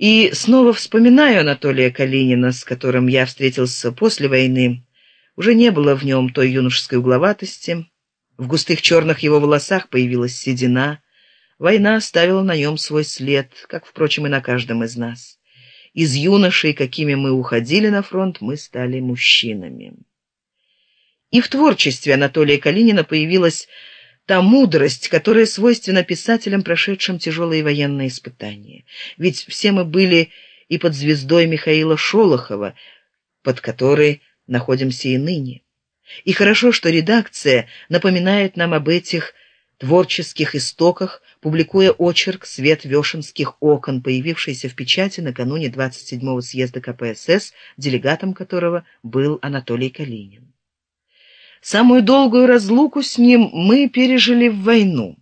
И снова вспоминаю Анатолия Калинина, с которым я встретился после войны. Уже не было в нем той юношеской угловатости. В густых черных его волосах появилась седина. Война оставила на нем свой след, как, впрочем, и на каждом из нас. Из юношей, какими мы уходили на фронт, мы стали мужчинами. И в творчестве Анатолия Калинина появилась та мудрость, которая свойственна писателям, прошедшим тяжелые военные испытания. Ведь все мы были и под звездой Михаила Шолохова, под которой находимся и ныне. И хорошо, что редакция напоминает нам об этих творческих истоках, публикуя очерк «Свет вешенских окон», появившийся в печати накануне 27-го съезда КПСС, делегатом которого был Анатолий Калинин. Самую долгую разлуку с ним мы пережили в войну.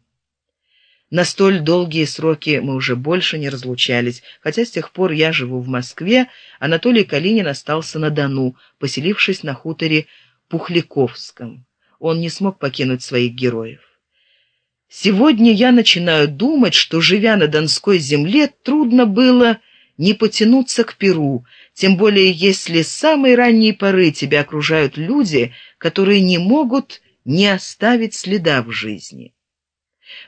На столь долгие сроки мы уже больше не разлучались, хотя с тех пор я живу в Москве, Анатолий Калинин остался на Дону, поселившись на хуторе Пухляковском. Он не смог покинуть своих героев. Сегодня я начинаю думать, что, живя на Донской земле, трудно было не потянуться к Перу, тем более если с самой ранней поры тебя окружают люди, которые не могут не оставить следа в жизни.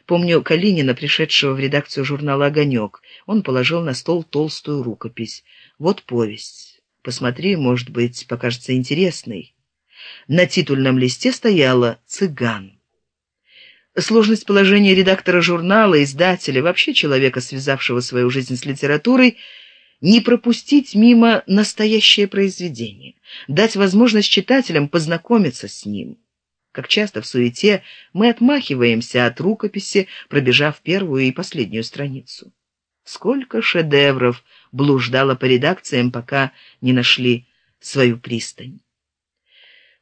Помню Калинина, пришедшего в редакцию журнала «Огонек». Он положил на стол толстую рукопись. Вот повесть. Посмотри, может быть, покажется интересной. На титульном листе стояло «Цыган». Сложность положения редактора журнала, издателя, вообще человека, связавшего свою жизнь с литературой, не пропустить мимо настоящее произведение, дать возможность читателям познакомиться с ним. Как часто в суете мы отмахиваемся от рукописи, пробежав первую и последнюю страницу. Сколько шедевров блуждало по редакциям, пока не нашли свою пристань.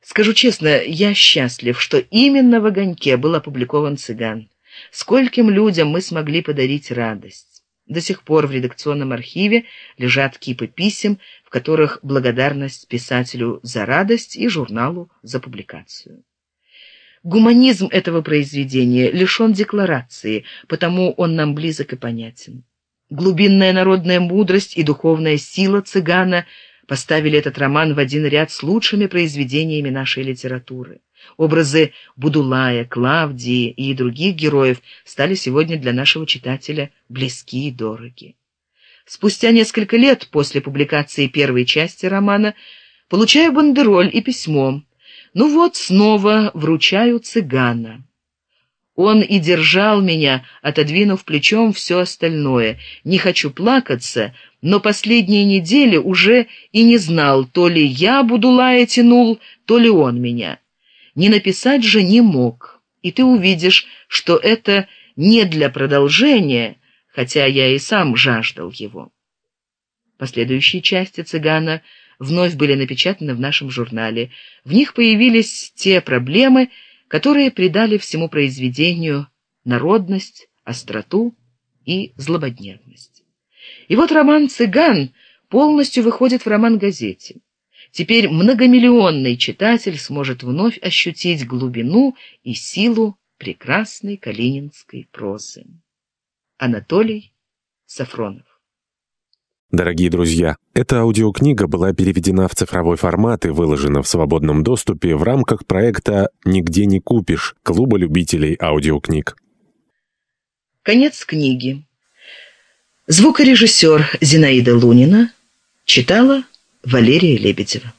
Скажу честно, я счастлив, что именно в «Огоньке» был опубликован «Цыган». Скольким людям мы смогли подарить радость. До сих пор в редакционном архиве лежат кипы писем, в которых благодарность писателю за радость и журналу за публикацию. Гуманизм этого произведения лишен декларации, потому он нам близок и понятен. Глубинная народная мудрость и духовная сила цыгана – поставили этот роман в один ряд с лучшими произведениями нашей литературы. Образы Будулая, Клавдии и других героев стали сегодня для нашего читателя близки и дороги. Спустя несколько лет после публикации первой части романа получаю бандероль и письмо. Ну вот, снова вручаю цыгана. Он и держал меня, отодвинув плечом все остальное. Не хочу плакаться, но последние недели уже и не знал, то ли я Будулая тянул, то ли он меня. Не написать же не мог, и ты увидишь, что это не для продолжения, хотя я и сам жаждал его. Последующие части «Цыгана» вновь были напечатаны в нашем журнале. В них появились те проблемы, которые придали всему произведению народность, остроту и злободневность. И вот роман «Цыган» полностью выходит в роман-газете. Теперь многомиллионный читатель сможет вновь ощутить глубину и силу прекрасной калининской прозы. Анатолий Сафронов Дорогие друзья, эта аудиокнига была переведена в цифровой формат и выложена в свободном доступе в рамках проекта «Нигде не купишь» Клуба любителей аудиокниг. Конец книги. Звукорежиссер Зинаида Лунина читала Валерия Лебедева.